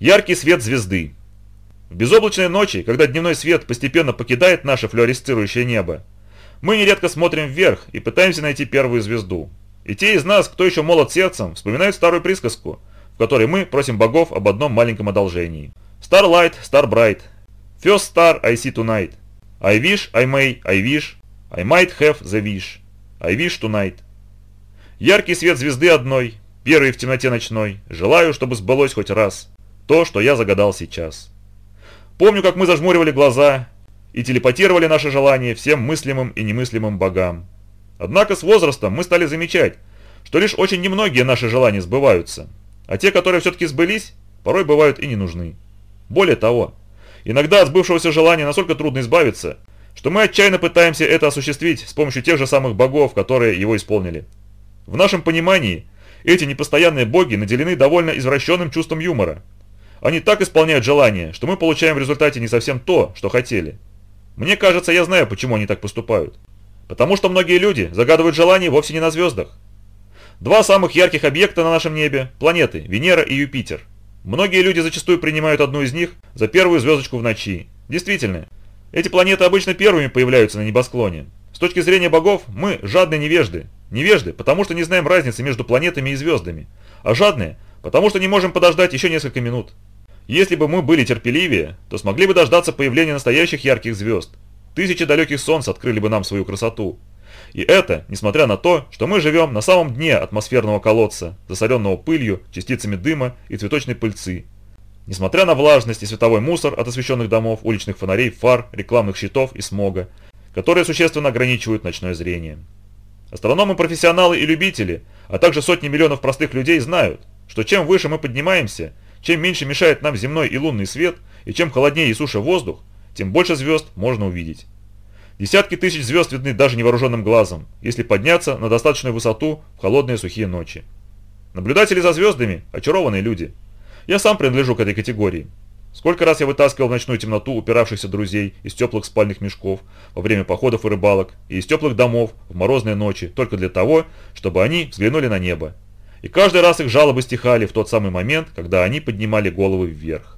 Яркий свет звезды. В безоблачные ночи, когда дневной свет постепенно покидает наше флуоресцирующее небо, мы нередко смотрим вверх и пытаемся найти первую звезду. И те из нас, кто еще молод сердцем, вспоминают старую присказку, в которой мы просим богов об одном маленьком одолжении. Starlight, Starbright. First star I see tonight. I wish, I may, I wish. I might have the wish. I wish tonight. Яркий свет звезды одной, первый в темноте ночной. Желаю, чтобы сбылось хоть раз то, что я загадал сейчас. Помню, как мы зажмуривали глаза и телепатировали наши желания всем мыслимым и немыслимым богам. Однако с возрастом мы стали замечать, что лишь очень немногие наши желания сбываются, а те, которые все-таки сбылись, порой бывают и не нужны. Более того, иногда от сбывшегося желания настолько трудно избавиться, что мы отчаянно пытаемся это осуществить с помощью тех же самых богов, которые его исполнили. В нашем понимании, эти непостоянные боги наделены довольно извращенным чувством юмора – они так исполняют желания, что мы получаем в результате не совсем то, что хотели. Мне кажется, я знаю, почему они так поступают. Потому что многие люди загадывают желания вовсе не на звездах. Два самых ярких объекта на нашем небе – планеты, Венера и Юпитер. Многие люди зачастую принимают одну из них за первую звездочку в ночи. Действительно, эти планеты обычно первыми появляются на небосклоне. С точки зрения богов, мы жадные невежды. Невежды, потому что не знаем разницы между планетами и звездами. А жадные, потому что не можем подождать еще несколько минут. Если бы мы были терпеливее, то смогли бы дождаться появления настоящих ярких звезд. Тысячи далеких солнц открыли бы нам свою красоту. И это, несмотря на то, что мы живем на самом дне атмосферного колодца, засоренного пылью, частицами дыма и цветочной пыльцы. Несмотря на влажность и световой мусор от освещенных домов, уличных фонарей, фар, рекламных щитов и смога, которые существенно ограничивают ночное зрение. Астрономы-профессионалы и любители, а также сотни миллионов простых людей знают, что чем выше мы поднимаемся – чем меньше мешает нам земной и лунный свет, и чем холоднее и суше воздух, тем больше звезд можно увидеть. Десятки тысяч звезд видны даже невооруженным глазом, если подняться на достаточную высоту в холодные сухие ночи. Наблюдатели за звездами – очарованные люди. Я сам принадлежу к этой категории. Сколько раз я вытаскивал в ночную темноту упиравшихся друзей из теплых спальных мешков во время походов и рыбалок и из теплых домов в морозные ночи только для того, чтобы они взглянули на небо и каждый раз их жалобы стихали в тот самый момент, когда они поднимали головы вверх.